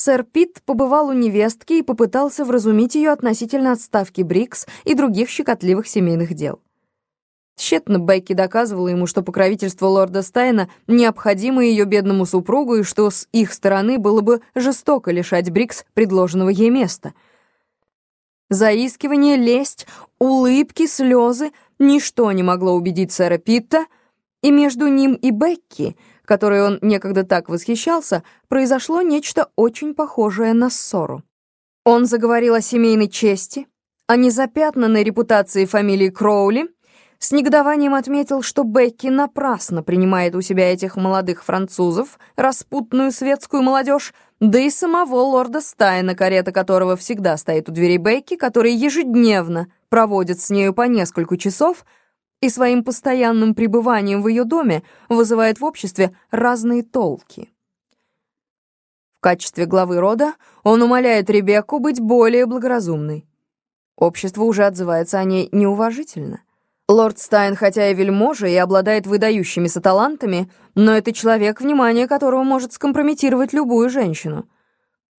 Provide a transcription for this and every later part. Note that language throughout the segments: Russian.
Сэр Пит побывал у невестки и попытался вразумить ее относительно отставки Брикс и других щекотливых семейных дел. Тщетно Бекки доказывала ему, что покровительство лорда Стайна необходимо ее бедному супругу и что с их стороны было бы жестоко лишать Брикс предложенного ей места. Заискивание, лесть, улыбки, слезы — ничто не могло убедить сэра Питта, и между ним и Бекки, которой он некогда так восхищался, произошло нечто очень похожее на ссору. Он заговорил о семейной чести, о незапятнанной репутации фамилии Кроули — с негодованием отметил, что Бекки напрасно принимает у себя этих молодых французов, распутную светскую молодежь, да и самого лорда Стайна, карета которого всегда стоит у дверей Бекки, который ежедневно проводит с нею по несколько часов и своим постоянным пребыванием в ее доме вызывает в обществе разные толки. В качестве главы рода он умоляет Ребекку быть более благоразумной. Общество уже отзывается о ней неуважительно. Лорд Стайн, хотя и вельможа и обладает выдающимися талантами, но это человек, внимание которого может скомпрометировать любую женщину.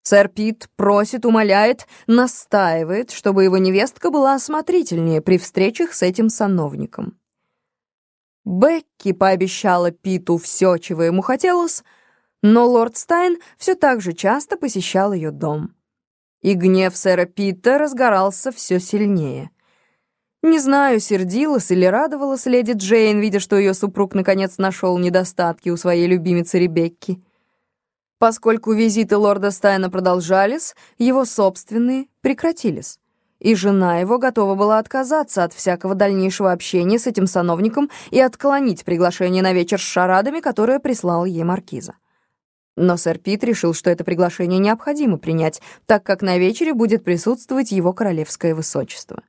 Сэр Пит просит, умоляет, настаивает, чтобы его невестка была осмотрительнее при встречах с этим сановником. Бекки пообещала Питу все, чего ему хотелось, но лорд Стайн все так же часто посещал ее дом. И гнев сэра Питта разгорался все сильнее — не знаю, сердилась или радовалась леди Джейн, видя, что ее супруг наконец нашел недостатки у своей любимицы Ребекки. Поскольку визиты лорда Стайна продолжались, его собственные прекратились. И жена его готова была отказаться от всякого дальнейшего общения с этим сановником и отклонить приглашение на вечер с шарадами, которое прислал ей маркиза. Но сэр Пит решил, что это приглашение необходимо принять, так как на вечере будет присутствовать его королевское высочество.